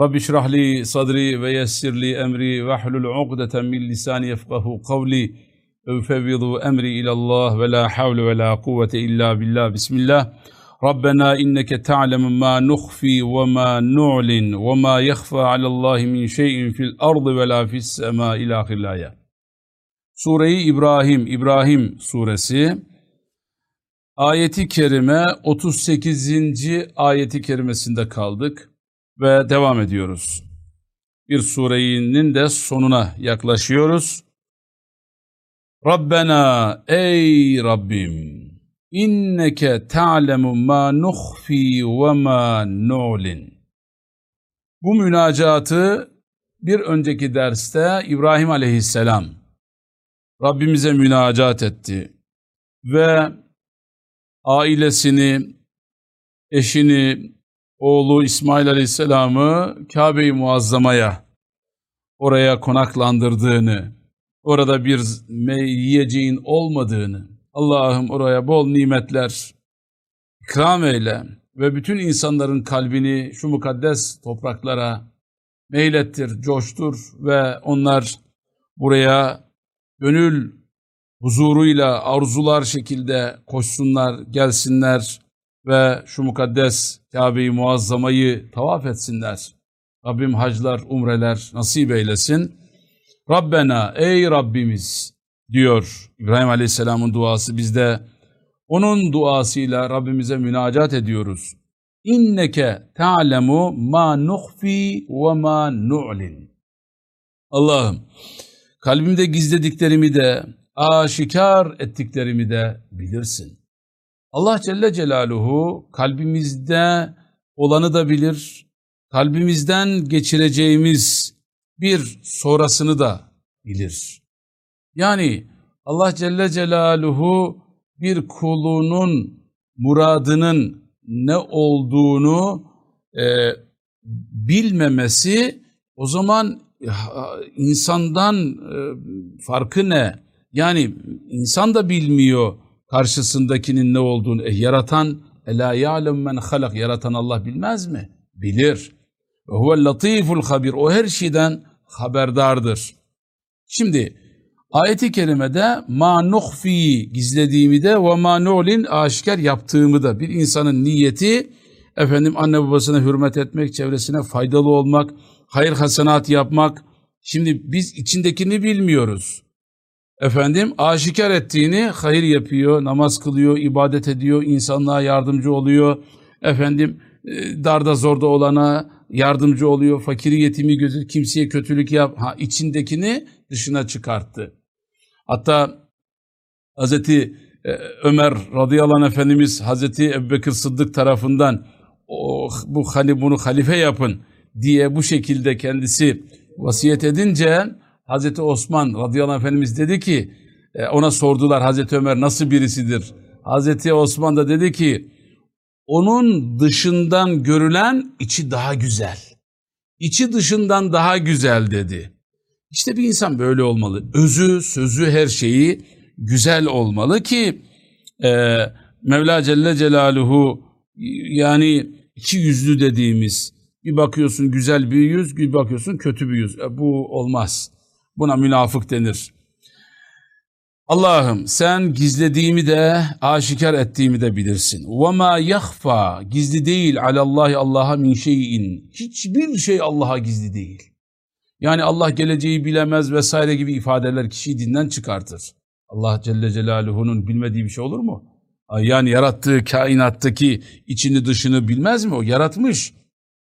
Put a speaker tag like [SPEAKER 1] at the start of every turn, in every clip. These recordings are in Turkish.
[SPEAKER 1] Rabbi şrah li sadri ve yessir li emri ve hlul ugdeten min lisani yefkahu kavli evfevvidu emri ilallah ve la havle ve la kuvvete illa billah bismillah Rabbena inneke ta'lemu ma nukhfi ve ma nu'lin ve ma yakhfa alallahi min şeyin fil ardı ve la fis sema ila khillaya sure İbrahim, İbrahim suresi ayeti kerime 38. ayeti kerimesinde kaldık ve devam ediyoruz. Bir surenin de sonuna yaklaşıyoruz. Rabbena ey Rabbim inneke ta'lemu ma nuhfi ve ma nu'lin. Bu münacatı bir önceki derste İbrahim aleyhisselam Rabbimize münacat etti ve ailesini, eşini, oğlu İsmail Aleyhisselam'ı Kabe-i Muazzama'ya oraya konaklandırdığını, orada bir yiyeceğin olmadığını, Allah'ım oraya bol nimetler ikram eyle ve bütün insanların kalbini şu mukaddes topraklara meylettir, coştur ve onlar buraya gönül huzuruyla arzular şekilde koşsunlar, gelsinler ve şu mukaddes Kabe-i Muazzama'yı tavaf etsinler. Rabbim haclar, umreler nasip eylesin. Rabbena ey Rabbimiz diyor İbrahim Aleyhisselam'ın duası bizde. Onun duasıyla Rabbimize münacat ediyoruz. İnneke ta'lemu ma nuhfi ve ma nu'lin. Allah'ım kalbimde gizlediklerimi de aşikar ettiklerimi de bilirsin. Allah Celle Celaluhu kalbimizde olanı da bilir, kalbimizden geçireceğimiz bir sonrasını da bilir. Yani Allah Celle Celaluhu bir kulunun muradının ne olduğunu e, bilmemesi o zaman insandan e, farkı ne? Yani insan da bilmiyor karşısındakinin ne olduğunu. E, yaratan Ela ya'lem men halak yaratan Allah bilmez mi? Bilir. Ve huvel latiful habir. O her şeyden haberdardır. Şimdi ayeti kerimede ma nuhfi gizlediğimi de ve ma nu'lin aşikar yaptığımı da bir insanın niyeti efendim anne babasına hürmet etmek, çevresine faydalı olmak, hayır hasenat yapmak. Şimdi biz içindekini bilmiyoruz. Efendim aşikar ettiğini hayır yapıyor, namaz kılıyor, ibadet ediyor, insanlığa yardımcı oluyor. Efendim darda zorda olana yardımcı oluyor, fakiri yetimi gözü kimseye kötülük yap. Ha içindekini dışına çıkarttı. Hatta Hazreti Ömer radıyallahu anh Efendimiz Hazreti Ebubekir Sıddık tarafından o, bu hani bunu halife yapın diye bu şekilde kendisi vasiyet edince Hazreti Osman radıyallahu anh Efendimiz dedi ki ona sordular Hazreti Ömer nasıl birisidir? Hazreti Osman da dedi ki onun dışından görülen içi daha güzel. İçi dışından daha güzel dedi. İşte bir insan böyle olmalı. Özü, sözü, her şeyi güzel olmalı ki e, Mevla Celle Celaluhu yani iki yüzlü dediğimiz bir bakıyorsun güzel bir yüz, bir bakıyorsun kötü bir yüz. E, bu olmaz. Buna münafık denir. Allah'ım sen gizlediğimi de aşikar ettiğimi de bilirsin. وَمَا يَخْفَى Gizli değil alallahi Allah'a min şeyin. Hiçbir şey Allah'a gizli değil. Yani Allah geleceği bilemez vesaire gibi ifadeler kişiyi dinden çıkartır. Allah Celle Celaluhu'nun bilmediği bir şey olur mu? Yani yarattığı kainattaki içini dışını bilmez mi o? Yaratmış.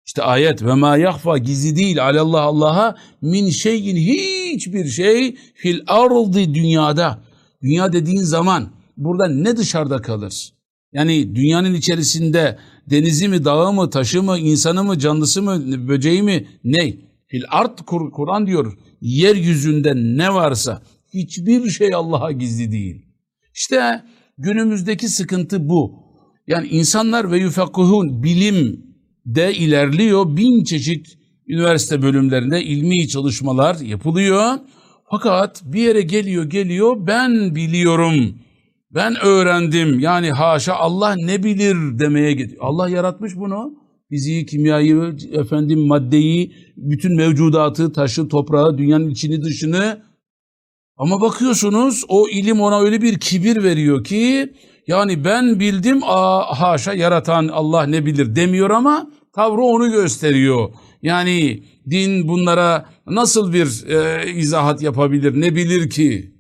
[SPEAKER 1] İşte ayet ve ma yahfa gizli değil alallah Allah'a min şeyin hiçbir şey fil ardı dünyada. Dünya dediğin zaman burada ne dışarıda kalır? Yani dünyanın içerisinde denizi mi, dağı mı, taşı mı, insanı mı, canlısı mı, böceği mi, ne? Fil art Kur'an diyor yeryüzünde ne varsa Hiçbir şey Allah'a gizli değil. İşte günümüzdeki sıkıntı bu. Yani insanlar ve yufakkuhun bilim de ilerliyor. Bin çeşit üniversite bölümlerinde ilmi çalışmalar yapılıyor. Fakat bir yere geliyor geliyor ben biliyorum. Ben öğrendim. Yani haşa Allah ne bilir demeye gidiyor. Allah yaratmış bunu. Fiziği, kimyayı, efendim maddeyi, bütün mevcudatı, taşı, toprağı, dünyanın içini dışını. Ama bakıyorsunuz o ilim ona öyle bir kibir veriyor ki yani ben bildim aa, haşa yaratan Allah ne bilir demiyor ama tavrı onu gösteriyor. Yani din bunlara nasıl bir e, izahat yapabilir ne bilir ki?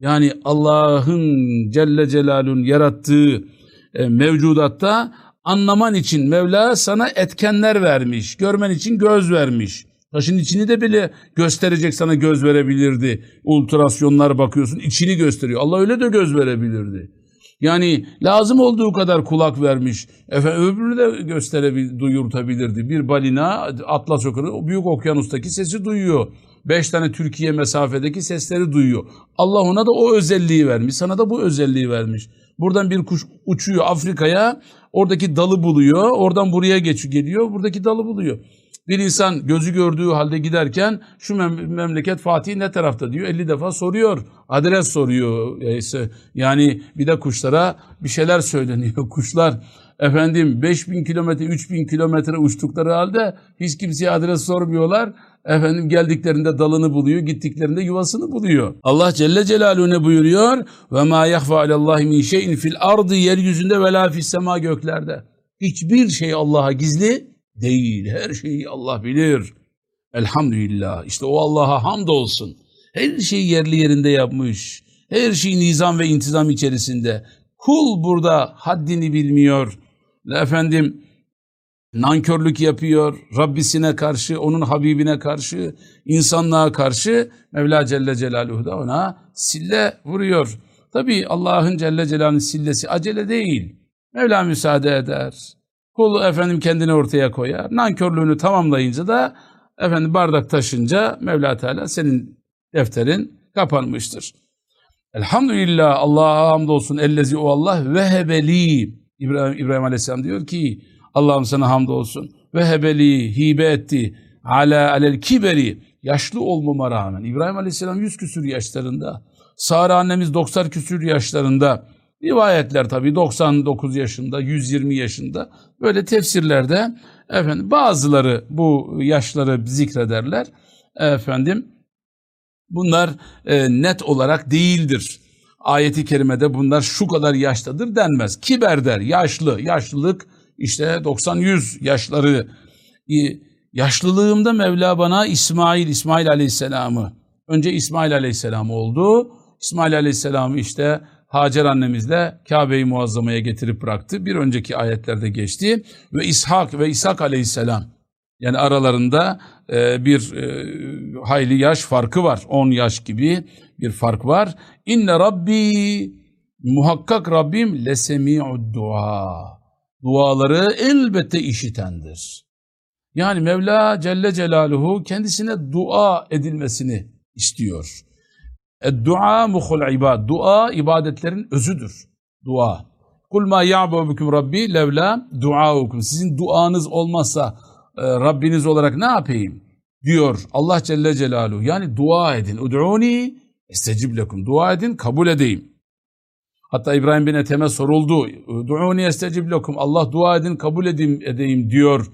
[SPEAKER 1] Yani Allah'ın Celle Celal'ün yarattığı e, mevcudatta anlaman için Mevla sana etkenler vermiş, görmen için göz vermiş. Taşın içini de bile gösterecek sana göz verebilirdi. Ultrasyonlar bakıyorsun içini gösteriyor. Allah öyle de göz verebilirdi. Yani lazım olduğu kadar kulak vermiş. Efendim öbürünü de gösterebilir, duyurtabilirdi. Bir balina Atlas Okyanusu büyük okyanustaki sesi duyuyor. Beş tane Türkiye mesafedeki sesleri duyuyor. Allah ona da o özelliği vermiş. Sana da bu özelliği vermiş. Buradan bir kuş uçuyor Afrika'ya. Oradaki dalı buluyor. Oradan buraya geç geliyor. Buradaki dalı buluyor. Bir insan gözü gördüğü halde giderken şu mem memleket Fatih ne tarafta diyor 50 defa soruyor. Adres soruyor. Yani bir de kuşlara bir şeyler söyleniyor. Kuşlar efendim 5000 kilometre 3000 kilometre uçtukları halde hiç kimseye adres sormuyorlar. Efendim geldiklerinde dalını buluyor, gittiklerinde yuvasını buluyor. Allah Celle Celaluhu ne buyuruyor? Ve ma yahfa alallahi min şeyin fil ardı yeryüzünde ve la fis sema göklerde. Hiçbir şey Allah'a gizli değil. Her şeyi Allah bilir. Elhamdülillah. İşte o Allah'a hamd olsun. Her şeyi yerli yerinde yapmış. Her şey nizam ve intizam içerisinde. Kul burada haddini bilmiyor. Efendim nankörlük yapıyor Rabbisine karşı, onun Habibine karşı, insanlığa karşı Mevla Celle Celaluhu da ona sille vuruyor. Tabi Allah'ın Celle Celaluhu'nun sillesi acele değil. Mevla müsaade eder. Kul efendim kendini ortaya koyar. Nankörlüğünü tamamlayınca da efendim bardak taşınca Mevla Teala senin defterin kapanmıştır. Elhamdülillah Allah'a hamdolsun ellezi o Allah vehebeli İbrahim, İbrahim Aleyhisselam diyor ki Allah'ım sana hamdolsun vehebeli hibe etti ala alel kiberi yaşlı olmama rağmen İbrahim Aleyhisselam 100 küsür yaşlarında Sara annemiz 90 küsür yaşlarında Rivayetler tabii 99 yaşında, 120 yaşında böyle tefsirlerde efendim bazıları bu yaşları zikrederler. Efendim bunlar e, net olarak değildir. Ayeti kerimede bunlar şu kadar yaştadır denmez. Kiber der, yaşlı, yaşlılık işte 90-100 yaşları. Yaşlılığımda Mevla bana İsmail, İsmail Aleyhisselam'ı, önce İsmail Aleyhisselam oldu. İsmail Aleyhisselam'ı işte Hacer annemizle Kabe'yi muazzamaya getirip bıraktı. Bir önceki ayetlerde geçti. Ve İshak ve İshak aleyhisselam yani aralarında e, bir e, hayli yaş farkı var. 10 yaş gibi bir fark var. İnne Rabbi muhakkak Rabbim lesemi'ud dua. Duaları elbette işitendir. Yani Mevla Celle Celaluhu kendisine dua edilmesini istiyor. Dua muhul ibad. Dua ibadetlerin özüdür. Dua. Kul ma ya'bu bikum rabbi levla duaukum. Sizin duanız olmazsa e, Rabbiniz olarak ne yapayım? Diyor Allah Celle Celaluhu. Yani dua edin. Ud'uni estecib lekum. Dua edin kabul edeyim. Hatta İbrahim bin Ethem'e soruldu. Du'uni estecib lekum. Allah dua edin kabul edeyim, edeyim diyor.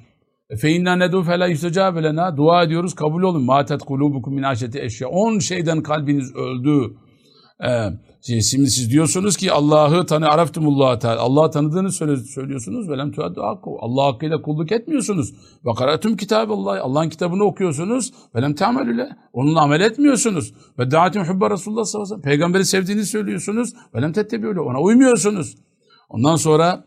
[SPEAKER 1] Nedu fe la yüstecabe lena. Dua ediyoruz kabul olun. Matet kulubukum min aşeti eşya. On şeyden kalbiniz öldü. Ee, şimdi siz diyorsunuz ki Allah'ı tanı araftumullah teala. Allah'ı tanıdığını söylüyorsunuz. Velem tuaddu hakku. Allah hakkıyla kulluk etmiyorsunuz. Ve karatum kitaballah. Allah'ın kitabını okuyorsunuz. Velem teamelüle. Onunla amel etmiyorsunuz. Da'atum hubba Resulullah sallallahu aleyhi. Peygamberi sevdiğini söylüyorsunuz. Velem tettebiyle. Ona uymuyorsunuz. Ondan sonra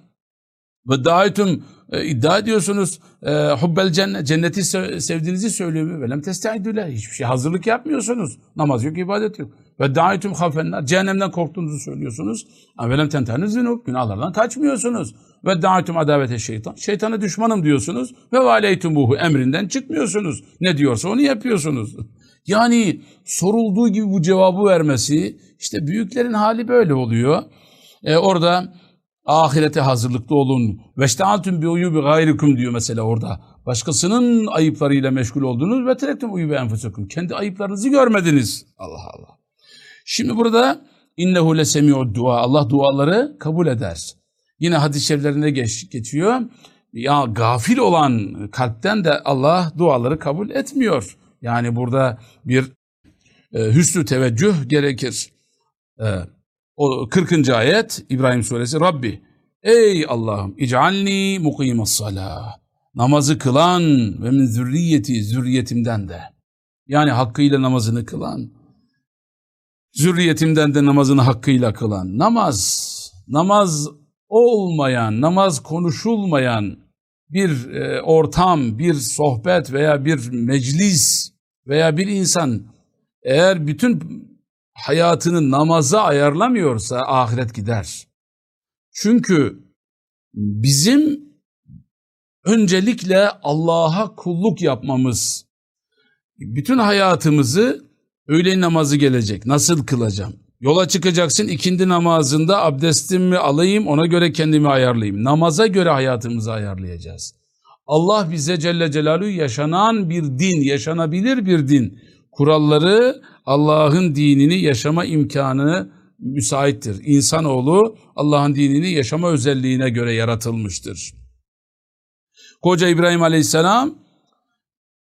[SPEAKER 1] ve da'atum e, iddia ediyorsunuz. E, hubbel cennet, cenneti sevdiğinizi söylüyor mu? Velem testaidüle. Hiçbir şey hazırlık yapmıyorsunuz. Namaz yok, ibadet yok. Ve daitum hafenler. Cehennemden korktuğunuzu söylüyorsunuz. Velem tenteniz zünub. Günahlardan kaçmıyorsunuz. Ve daitum adavete şeytan. Şeytana düşmanım diyorsunuz. Ve valeytumuhu emrinden çıkmıyorsunuz. Ne diyorsa onu yapıyorsunuz. Yani sorulduğu gibi bu cevabı vermesi, işte büyüklerin hali böyle oluyor. E, orada ahirete hazırlıklı olun. Veştealtüm bi uyubi gayrikum diyor mesela orada. Başkasının ayıplarıyla meşgul oldunuz ve terektüm uyubi enfusukum. Kendi ayıplarınızı görmediniz. Allah Allah. Şimdi burada innehu lesemi'ud dua. Allah duaları kabul eder. Yine hadis-i şeriflerinde geç, geçiyor. Ya gafil olan kalpten de Allah duaları kabul etmiyor. Yani burada bir e, hüsnü teveccüh gerekir. E, o 40. ayet İbrahim suresi Rabbi ey Allah'ım ic'alni mukimas salah namazı kılan ve min zürriyeti zürriyetimden de yani hakkıyla namazını kılan zürriyetimden de namazını hakkıyla kılan namaz namaz olmayan namaz konuşulmayan bir e, ortam bir sohbet veya bir meclis veya bir insan eğer bütün hayatını namaza ayarlamıyorsa ahiret gider. Çünkü bizim öncelikle Allah'a kulluk yapmamız, bütün hayatımızı öğle namazı gelecek. Nasıl kılacağım? Yola çıkacaksın ikindi namazında abdestimi alayım ona göre kendimi ayarlayayım. Namaza göre hayatımızı ayarlayacağız. Allah bize Celle Celaluhu yaşanan bir din, yaşanabilir bir din kuralları Allah'ın dinini yaşama imkanı müsaittir. İnsanoğlu Allah'ın dinini yaşama özelliğine göre yaratılmıştır. Koca İbrahim Aleyhisselam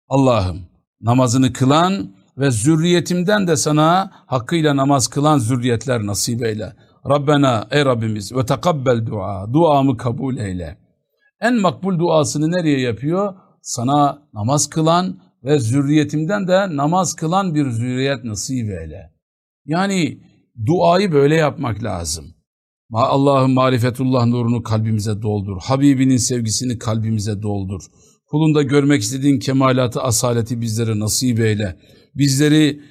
[SPEAKER 1] Allah'ım namazını kılan ve zürriyetimden de sana hakkıyla namaz kılan zürriyetler nasip eyle. Rabbena ey Rabbimiz ve tekabbel dua. Duamı kabul eyle. En makbul duasını nereye yapıyor? Sana namaz kılan ve zürriyetimden de namaz kılan bir zürriyet nasip eyle. Yani duayı böyle yapmak lazım. Allah'ın marifetullah nurunu kalbimize doldur. Habibinin sevgisini kalbimize doldur. Kulunda görmek istediğin kemalatı, asaleti bizlere nasip eyle. Bizleri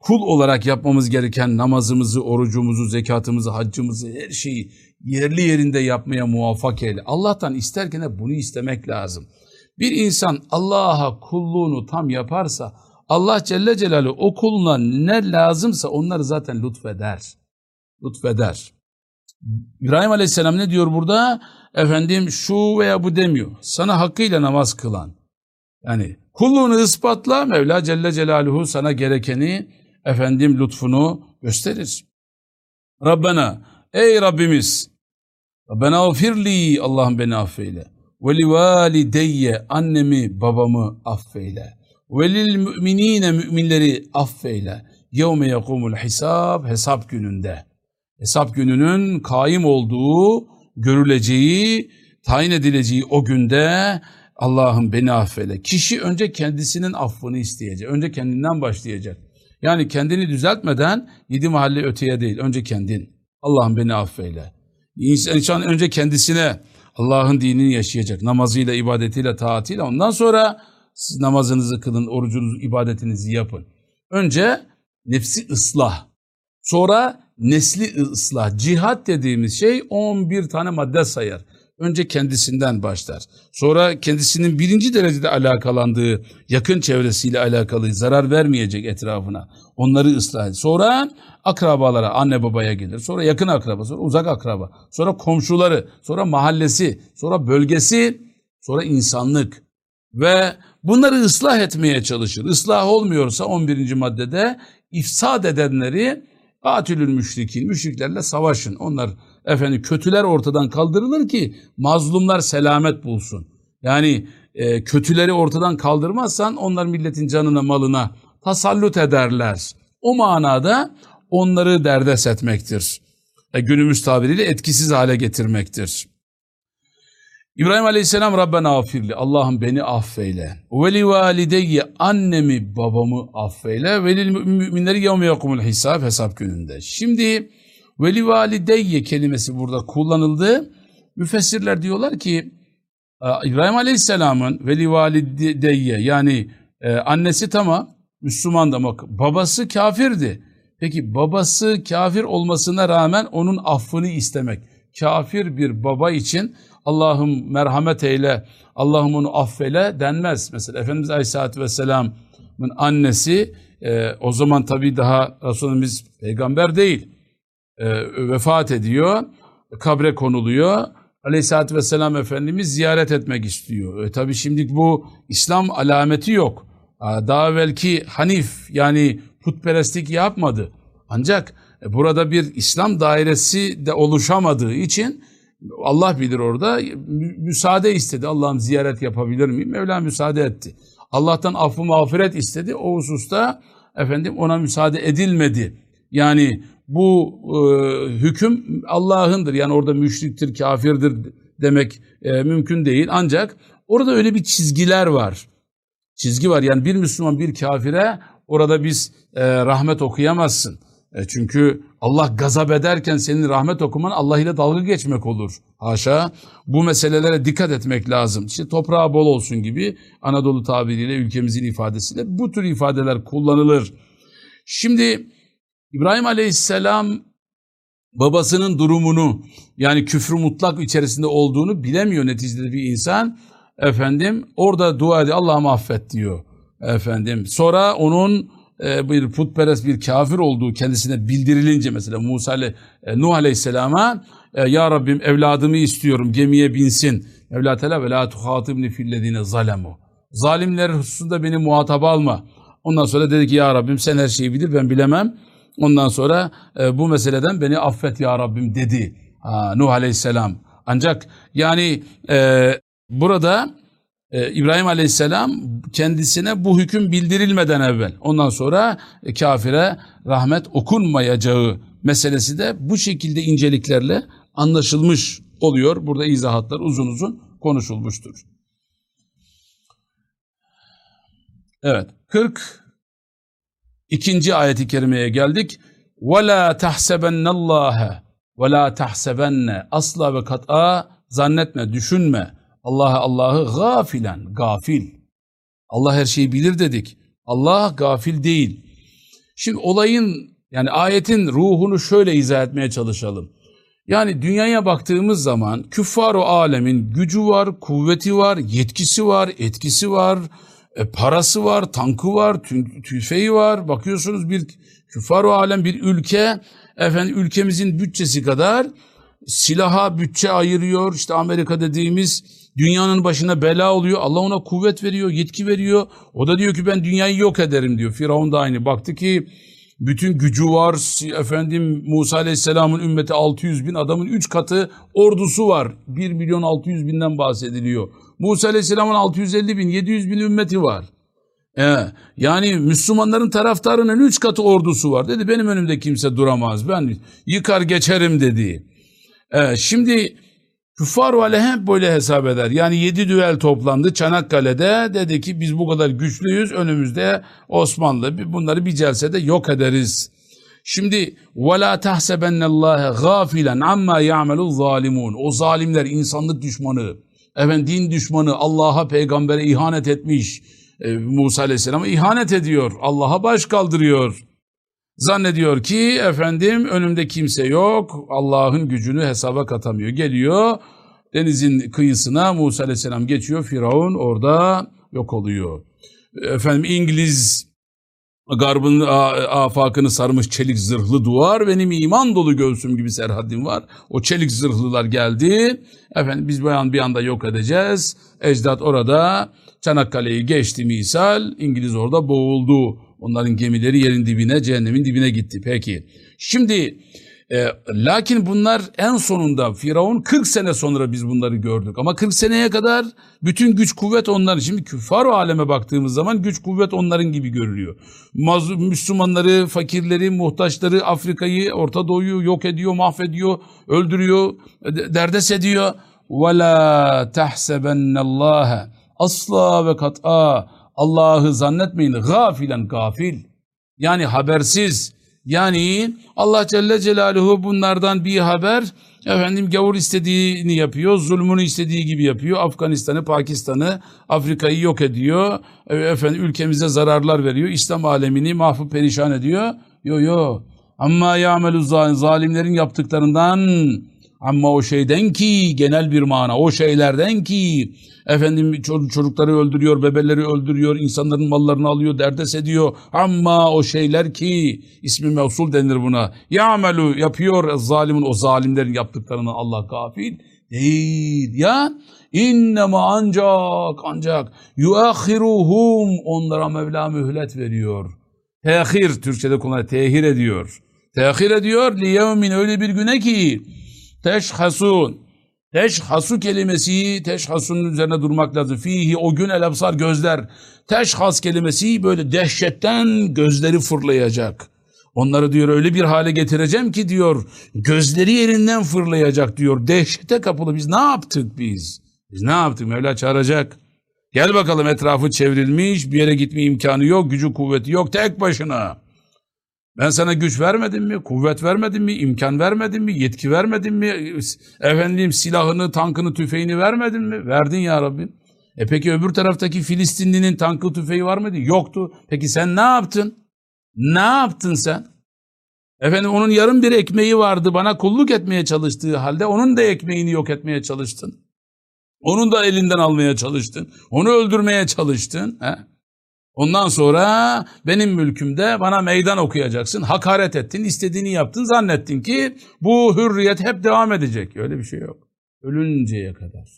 [SPEAKER 1] kul olarak yapmamız gereken namazımızı, orucumuzu, zekatımızı, haccımızı, her şeyi yerli yerinde yapmaya muvaffak eyle. Allah'tan isterken bunu istemek lazım. Bir insan Allah'a kulluğunu tam yaparsa Allah Celle Celaluhu o kuluna ne lazımsa onları zaten lütfeder. Lütfeder. İbrahim Aleyhisselam ne diyor burada? Efendim şu veya bu demiyor. Sana hakkıyla namaz kılan. Yani kulluğunu ispatla Mevla Celle Celaluhu sana gerekeni efendim lütfunu gösterir. Rabbena ey Rabbimiz Rabbena ufirli Allah'ım beni affeyle. Ve li valideyye annemi babamı affeyle. Ve müminleri affeyle. Yevme yakumul hisab hesap gününde. Hesap gününün kaim olduğu, görüleceği, tayin edileceği o günde Allah'ım beni affeyle. Kişi önce kendisinin affını isteyecek. Önce kendinden başlayacak. Yani kendini düzeltmeden yedi mahalle öteye değil. Önce kendin. Allah'ım beni affeyle. İnsan önce kendisine Allah'ın dinini yaşayacak. Namazıyla, ibadetiyle, taatiyle. Ondan sonra siz namazınızı kılın, orucunuzu, ibadetinizi yapın. Önce nefsi ıslah. Sonra nesli ıslah. Cihat dediğimiz şey 11 tane madde sayar. Önce kendisinden başlar. Sonra kendisinin birinci derecede alakalandığı yakın çevresiyle alakalı zarar vermeyecek etrafına. Onları ıslah eder. Sonra akrabalara, anne babaya gelir. Sonra yakın akraba, sonra uzak akraba. Sonra komşuları, sonra mahallesi, sonra bölgesi, sonra insanlık. Ve bunları ıslah etmeye çalışır. Islah olmuyorsa 11. maddede ifsad edenleri atülül müşrikin, müşriklerle savaşın. Onlar efendim kötüler ortadan kaldırılır ki mazlumlar selamet bulsun. Yani e, kötüleri ortadan kaldırmazsan onlar milletin canına malına tasallut ederler. O manada onları derdest etmektir. E, günümüz tabiriyle etkisiz hale getirmektir. İbrahim Aleyhisselam Rabbena affirli. Allah'ım beni affeyle. Ve li valideyye annemi babamı affeyle. Ve lil müminleri yevme yakumul hisab hesap gününde. Şimdi veli valideyye kelimesi burada kullanıldı. Müfessirler diyorlar ki İbrahim Aleyhisselam'ın veli valideyye yani e, annesi tamam Müslüman da babası kafirdi. Peki babası kafir olmasına rağmen onun affını istemek. Kafir bir baba için Allah'ım merhamet eyle, Allah'ım onu affele denmez. Mesela Efendimiz Aleyhisselatü Vesselam annesi e, o zaman tabii daha Resulümüz peygamber değil. E, vefat ediyor. Kabre konuluyor. Aleyhisselatü Vesselam Efendimiz ziyaret etmek istiyor. E, tabii şimdi bu İslam alameti yok. Daha evvelki Hanif yani putperestlik yapmadı. Ancak e, burada bir İslam dairesi de oluşamadığı için Allah bilir orada müsaade istedi. Allah'ım ziyaret yapabilir miyim? Mevla müsaade etti. Allah'tan affı mağfiret istedi. O hususta efendim ona müsaade edilmedi. Yani bu e, hüküm Allah'ındır. Yani orada müşriktir, kafirdir demek e, mümkün değil. Ancak orada öyle bir çizgiler var. Çizgi var. Yani bir Müslüman bir kafire orada biz e, rahmet okuyamazsın. E çünkü Allah gazap ederken senin rahmet okuman Allah ile dalga geçmek olur. Haşa bu meselelere dikkat etmek lazım. İşte toprağı bol olsun gibi Anadolu tabiriyle ülkemizin ifadesiyle bu tür ifadeler kullanılır. Şimdi İbrahim Aleyhisselam babasının durumunu yani küfrü mutlak içerisinde olduğunu bilemiyor neticede bir insan. Efendim orada dua ediyor Allah'ım affet diyor. Efendim sonra onun e, bir putperest bir kafir olduğu kendisine bildirilince mesela Musa ile e, Nuh Aleyhisselam'a e, Ya Rabbim evladımı istiyorum gemiye binsin. Mevla Teala ve la tuhatibni fillezine zalemu. Zalimler hususunda beni muhatap alma. Ondan sonra dedi ki ya Rabbim sen her şeyi bilir ben bilemem. Ondan sonra e, bu meseleden beni affet ya Rabbim dedi ha, Nuh Aleyhisselam. Ancak yani e, burada e, İbrahim Aleyhisselam kendisine bu hüküm bildirilmeden evvel ondan sonra e, kafire rahmet okunmayacağı meselesi de bu şekilde inceliklerle anlaşılmış oluyor. Burada izahatlar uzun uzun konuşulmuştur. Evet 40 ikinci ayeti kerimeye geldik. وَلَا تَحْسَبَنَّ اللّٰهَ وَلَا تَحْسَبَنَّ Asla ve kat'a zannetme, düşünme Allah'a Allah'ı gafilen, gafil. Allah her şeyi bilir dedik. Allah gafil değil. Şimdi olayın yani ayetin ruhunu şöyle izah etmeye çalışalım. Yani dünyaya baktığımız zaman küffar o alemin gücü var, kuvveti var, yetkisi var, etkisi var, e, parası var, tankı var, tü tüfeği var. Bakıyorsunuz bir küffar o alem bir ülke, efendim ülkemizin bütçesi kadar silaha bütçe ayırıyor. İşte Amerika dediğimiz dünyanın başına bela oluyor. Allah ona kuvvet veriyor, yetki veriyor. O da diyor ki ben dünyayı yok ederim diyor. Firavun da aynı. Baktı ki bütün gücü var. Efendim Musa Aleyhisselam'ın ümmeti 600 bin adamın 3 katı ordusu var. 1 milyon 600 binden bahsediliyor. Musa Aleyhisselam'ın 650 bin 700 bin ümmeti var. Ee, yani Müslümanların taraftarının 3 katı ordusu var. Dedi benim önümde kimse duramaz. Ben yıkar geçerim dedi. Ee, şimdi Küffar vale hep böyle hesap eder. Yani yedi düel toplandı Çanakkale'de. Dedi ki biz bu kadar güçlüyüz. Önümüzde Osmanlı. Bunları bir celsede yok ederiz. Şimdi وَلَا تَحْسَبَنَّ اللّٰهَ غَافِلًا عَمَّا يَعْمَلُ الظَّالِمُونَ O zalimler insanlık düşmanı, efendim din düşmanı, Allah'a peygambere ihanet etmiş. E, Musa Aleyhisselam'a ihanet ediyor. Allah'a baş kaldırıyor. Zannediyor ki efendim önümde kimse yok. Allah'ın gücünü hesaba katamıyor. Geliyor denizin kıyısına Musa Aleyhisselam geçiyor. Firavun orada yok oluyor. Efendim İngiliz garbın afakını sarmış çelik zırhlı duvar. Benim iman dolu göğsüm gibi serhadim var. O çelik zırhlılar geldi. Efendim biz bir, an, bir anda yok edeceğiz. Ecdat orada Çanakkale'yi geçti misal. İngiliz orada boğuldu. Onların gemileri yerin dibine, cehennemin dibine gitti. Peki. Şimdi e, lakin bunlar en sonunda Firavun 40 sene sonra biz bunları gördük. Ama 40 seneye kadar bütün güç kuvvet onların. Şimdi küffar o aleme baktığımız zaman güç kuvvet onların gibi görülüyor. Mazlum Müslümanları, fakirleri, muhtaçları, Afrika'yı, Orta Doğu'yu yok ediyor, mahvediyor, öldürüyor, derdest ediyor. وَلَا تَحْسَبَنَّ اللّٰهَ Asla ve kat'a Allah'ı zannetmeyin gafilen gafil. Yani habersiz. Yani Allah Celle Celaluhu bunlardan bir haber efendim gavur istediğini yapıyor, zulmünü istediği gibi yapıyor. Afganistan'ı, Pakistan'ı, Afrika'yı yok ediyor. E, efendim ülkemize zararlar veriyor. İslam alemini mahvu perişan ediyor. Yo yo. Amma ya'melu zalimlerin yaptıklarından Ama o şeyden ki genel bir mana o şeylerden ki efendim çocukları öldürüyor, bebeleri öldürüyor, insanların mallarını alıyor, derdest ediyor. Ama o şeyler ki ismi mevsul denir buna. Ya'melu yapıyor zalimin o zalimlerin yaptıklarını Allah gafil değil ya. İnnema ancak ancak yuahiruhum onlara Mevla mühlet veriyor. Tehir Türkçe'de kullanıyor. Tehir ediyor. Tehir ediyor li yevmin öyle bir güne ki teşhasun teşhasu kelimesi teşhasunun üzerine durmak lazım. Fihi o gün el gözler. Teşhas kelimesi böyle dehşetten gözleri fırlayacak. Onları diyor öyle bir hale getireceğim ki diyor gözleri yerinden fırlayacak diyor. Dehşete kapılı biz ne yaptık biz? Biz ne yaptık? Mevla çağıracak. Gel bakalım etrafı çevrilmiş, bir yere gitme imkanı yok, gücü kuvveti yok, tek başına. Ben sana güç vermedim mi, kuvvet vermedim mi, imkan vermedim mi, yetki vermedim mi, efendim silahını, tankını, tüfeğini vermedin mi? Verdin ya Rabbim. E peki öbür taraftaki Filistinlinin tankı, tüfeği var mıydı? Yoktu. Peki sen ne yaptın? Ne yaptın sen? Efendim onun yarım bir ekmeği vardı, bana kulluk etmeye çalıştığı halde onun da ekmeğini yok etmeye çalıştın. Onun da elinden almaya çalıştın. Onu öldürmeye çalıştın. He? Ondan sonra benim mülkümde bana meydan okuyacaksın. Hakaret ettin, istediğini yaptın. Zannettin ki bu hürriyet hep devam edecek. Öyle bir şey yok. Ölünceye kadar.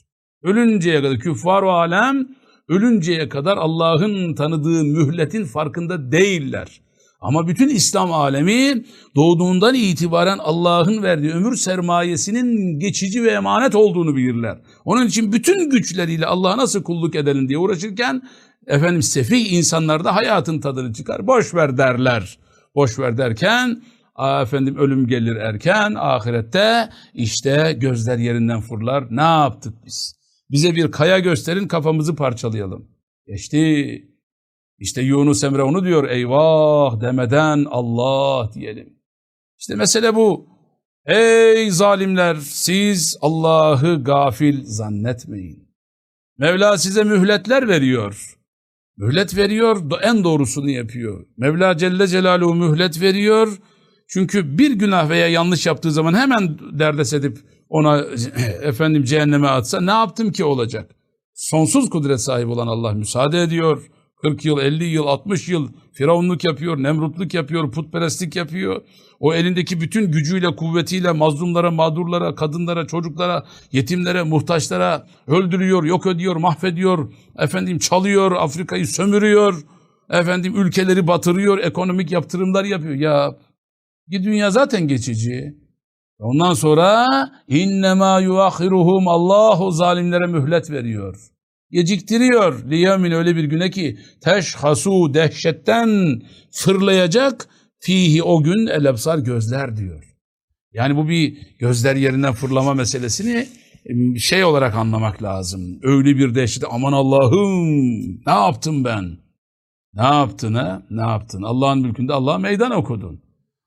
[SPEAKER 1] Ölünceye kadar küffar o alem ölünceye kadar Allah'ın tanıdığı mühletin farkında değiller. Ama bütün İslam alemi doğduğundan itibaren Allah'ın verdiği ömür sermayesinin geçici ve emanet olduğunu bilirler. Onun için bütün güçleriyle Allah'a nasıl kulluk edelim diye uğraşırken efendim sefih insanlar da hayatın tadını çıkar. Boş ver derler. Boş ver derken efendim ölüm gelir erken ahirette işte gözler yerinden fırlar. Ne yaptık biz? Bize bir kaya gösterin kafamızı parçalayalım. Geçti. İşte Yunus Emre onu diyor eyvah demeden Allah diyelim. İşte mesele bu. Ey zalimler siz Allah'ı gafil zannetmeyin. Mevla size mühletler veriyor. Mühlet veriyor en doğrusunu yapıyor. Mevla Celle Celaluhu mühlet veriyor. Çünkü bir günah veya yanlış yaptığı zaman hemen derdest edip ona efendim cehenneme atsa ne yaptım ki olacak? Sonsuz kudret sahibi olan Allah müsaade ediyor. 40 yıl, 50 yıl, 60 yıl firavunluk yapıyor, nemrutluk yapıyor, putperestlik yapıyor. O elindeki bütün gücüyle, kuvvetiyle mazlumlara, mağdurlara, kadınlara, çocuklara, yetimlere, muhtaçlara öldürüyor, yok ediyor, mahvediyor, efendim çalıyor, Afrika'yı sömürüyor, efendim ülkeleri batırıyor, ekonomik yaptırımlar yapıyor. Ya dünya zaten geçici. Ondan sonra innema yuahiruhum Allahu zalimlere mühlet veriyor geciktiriyor. Liyemin öyle bir güne ki teşhasu dehşetten fırlayacak fihi o gün elebsar gözler diyor. Yani bu bir gözler yerinden fırlama meselesini şey olarak anlamak lazım. Öyle bir dehşet aman Allah'ım ne yaptım ben? Ne yaptın ha? Ne yaptın? Allah'ın mülkünde Allah'a meydan okudun.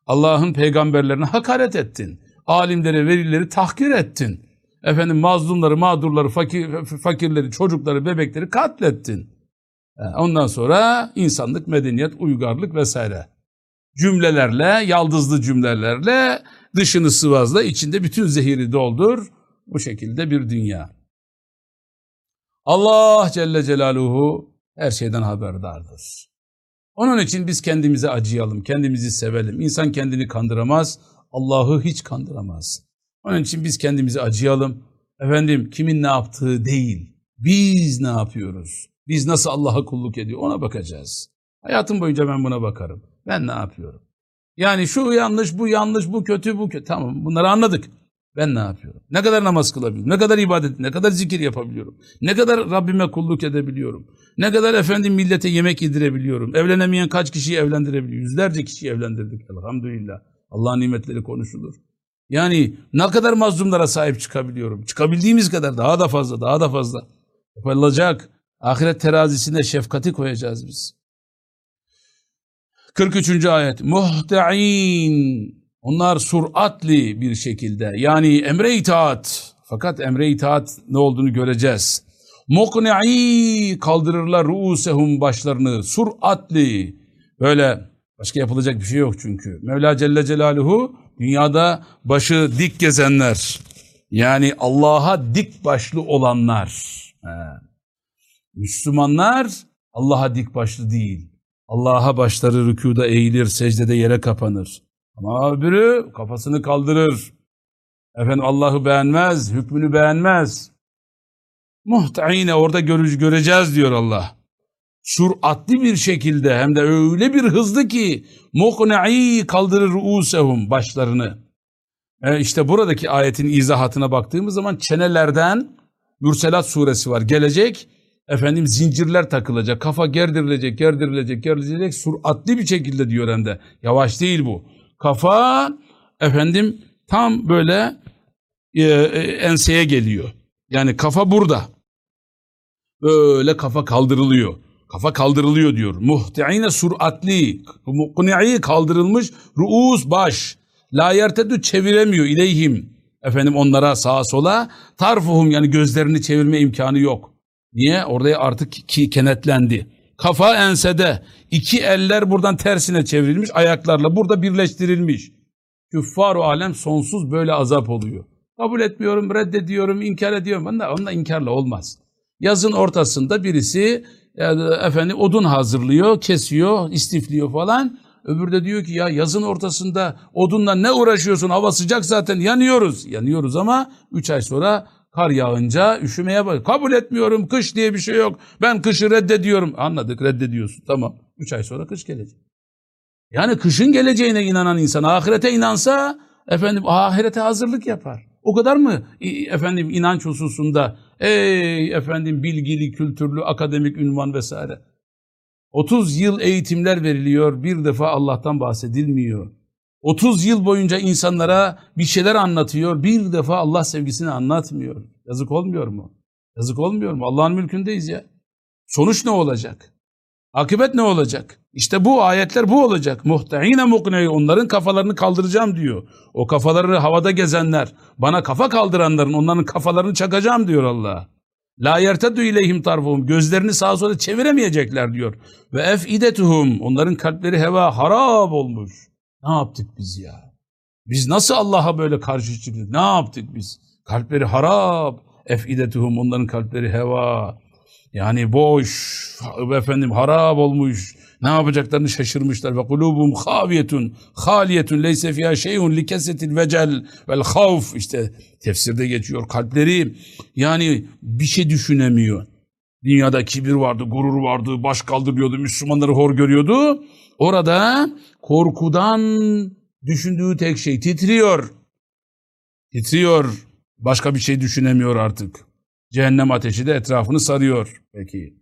[SPEAKER 1] Allah'ın peygamberlerine hakaret ettin. Alimleri, verileri tahkir ettin. Efendim mazlumları, mağdurları, fakir, fakirleri, çocukları, bebekleri katlettin. Ondan sonra insanlık, medeniyet, uygarlık vesaire. Cümlelerle, yaldızlı cümlelerle dışını sıvazla, içinde bütün zehiri doldur. Bu şekilde bir dünya. Allah Celle Celaluhu her şeyden haberdardır. Onun için biz kendimize acıyalım, kendimizi sevelim. İnsan kendini kandıramaz, Allah'ı hiç kandıramaz. Onun için biz kendimizi acıyalım. Efendim kimin ne yaptığı değil. Biz ne yapıyoruz? Biz nasıl Allah'a kulluk ediyor ona bakacağız. Hayatım boyunca ben buna bakarım. Ben ne yapıyorum? Yani şu yanlış, bu yanlış, bu kötü, bu kötü. Tamam bunları anladık. Ben ne yapıyorum? Ne kadar namaz kılabiliyorum? Ne kadar ibadet, ne kadar zikir yapabiliyorum? Ne kadar Rabbime kulluk edebiliyorum? Ne kadar efendim millete yemek yedirebiliyorum? Evlenemeyen kaç kişiyi evlendirebiliyorum? Yüzlerce kişiyi evlendirdik elhamdülillah. Allah'ın nimetleri konuşulur. Yani ne kadar mazlumlara sahip çıkabiliyorum? Çıkabildiğimiz kadar daha da fazla, daha da fazla. Yapılacak. Ahiret terazisine şefkati koyacağız biz. 43. ayet. Muhta'in. Onlar suratli bir şekilde. Yani emre itaat. Fakat emre itaat ne olduğunu göreceğiz. Mukni'i kaldırırlar ruusehum başlarını. Suratli. Böyle başka yapılacak bir şey yok çünkü. Mevla Celle Celaluhu Dünyada başı dik gezenler, Yani Allah'a dik başlı olanlar. Müslümanlar Allah'a dik başlı değil. Allah'a başları rükuda eğilir, secdede yere kapanır. Ama öbürü kafasını kaldırır. Efendim Allah'ı beğenmez, hükmünü beğenmez. Muhta'ine orada görüş göreceğiz diyor Allah. Süratli bir şekilde hem de öyle bir hızlı ki muhna'i kaldırır usehum başlarını. E işte buradaki ayetin izahatına baktığımız zaman çenelerden Mürselat suresi var. Gelecek efendim zincirler takılacak, kafa gerdirilecek, gerdirilecek, gerdirilecek süratli bir şekilde diyor hem de. Yavaş değil bu. Kafa efendim tam böyle e, e, enseye geliyor. Yani kafa burada. Böyle kafa kaldırılıyor. Kafa kaldırılıyor diyor. Muhti'ine suratli, mukni'i kaldırılmış, ruus baş. La yertedü çeviremiyor ileyhim. Efendim onlara sağa sola. Tarfuhum yani gözlerini çevirme imkanı yok. Niye? Orada artık ki kenetlendi. Kafa ensede. iki eller buradan tersine çevrilmiş. Ayaklarla burada birleştirilmiş. Küffar o alem sonsuz böyle azap oluyor. Kabul etmiyorum, reddediyorum, inkar ediyorum. Onda, onda inkarla olmaz. Yazın ortasında birisi efendim odun hazırlıyor, kesiyor, istifliyor falan. Öbürü de diyor ki ya yazın ortasında odunla ne uğraşıyorsun? Hava sıcak zaten yanıyoruz. Yanıyoruz ama 3 ay sonra kar yağınca üşümeye bak. Kabul etmiyorum kış diye bir şey yok. Ben kışı reddediyorum. Anladık reddediyorsun tamam. 3 ay sonra kış gelecek. Yani kışın geleceğine inanan insan ahirete inansa efendim ahirete hazırlık yapar. O kadar mı efendim inanç hususunda ey efendim bilgili, kültürlü, akademik ünvan vesaire. 30 yıl eğitimler veriliyor, bir defa Allah'tan bahsedilmiyor. 30 yıl boyunca insanlara bir şeyler anlatıyor, bir defa Allah sevgisini anlatmıyor. Yazık olmuyor mu? Yazık olmuyor mu? Allah'ın mülkündeyiz ya. Sonuç ne olacak? Akıbet ne olacak? İşte bu ayetler bu olacak. Muhtehine mukneyi onların kafalarını kaldıracağım diyor. O kafaları havada gezenler, bana kafa kaldıranların onların kafalarını çakacağım diyor Allah. La yertedü ileyhim tarfuhum. Gözlerini sağa sola çeviremeyecekler diyor. Ve efidetuhum. Onların kalpleri heva harap olmuş. Ne yaptık biz ya? Biz nasıl Allah'a böyle karşı çıktık? Ne yaptık biz? Kalpleri harap. Efidetuhum. Onların kalpleri heva. Yani boş, efendim harap olmuş. Ne yapacaklarını şaşırmışlar. Ve kulubum haviyetun, haliyetun leyse fiyâ şeyun li kesetil vecel vel havf. İşte tefsirde geçiyor. Kalpleri yani bir şey düşünemiyor. Dünyada kibir vardı, gurur vardı, baş kaldırıyordu, Müslümanları hor görüyordu. Orada korkudan düşündüğü tek şey titriyor. Titriyor. Başka bir şey düşünemiyor artık. Cehennem ateşi de etrafını sarıyor. Peki.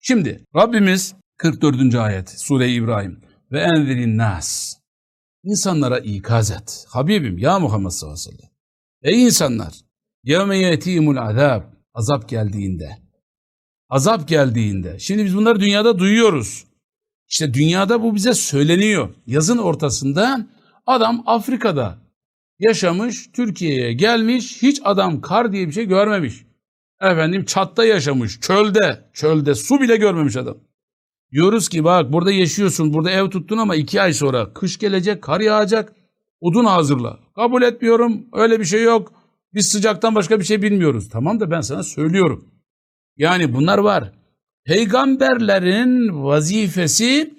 [SPEAKER 1] Şimdi Rabbimiz 44. ayet Sure İbrahim ve enzirin nas. İnsanlara ikaz et. Habibim ya Muhammed sallallahu aleyhi ve sellem. Ey insanlar! Yevme yetimul azab. Azap geldiğinde. Azap geldiğinde. Şimdi biz bunları dünyada duyuyoruz. İşte dünyada bu bize söyleniyor. Yazın ortasında adam Afrika'da yaşamış, Türkiye'ye gelmiş, hiç adam kar diye bir şey görmemiş. Efendim çatta yaşamış, çölde, çölde su bile görmemiş adam. Diyoruz ki bak burada yaşıyorsun, burada ev tuttun ama iki ay sonra kış gelecek, kar yağacak, odun hazırla. Kabul etmiyorum, öyle bir şey yok. Biz sıcaktan başka bir şey bilmiyoruz. Tamam da ben sana söylüyorum. Yani bunlar var. Peygamberlerin vazifesi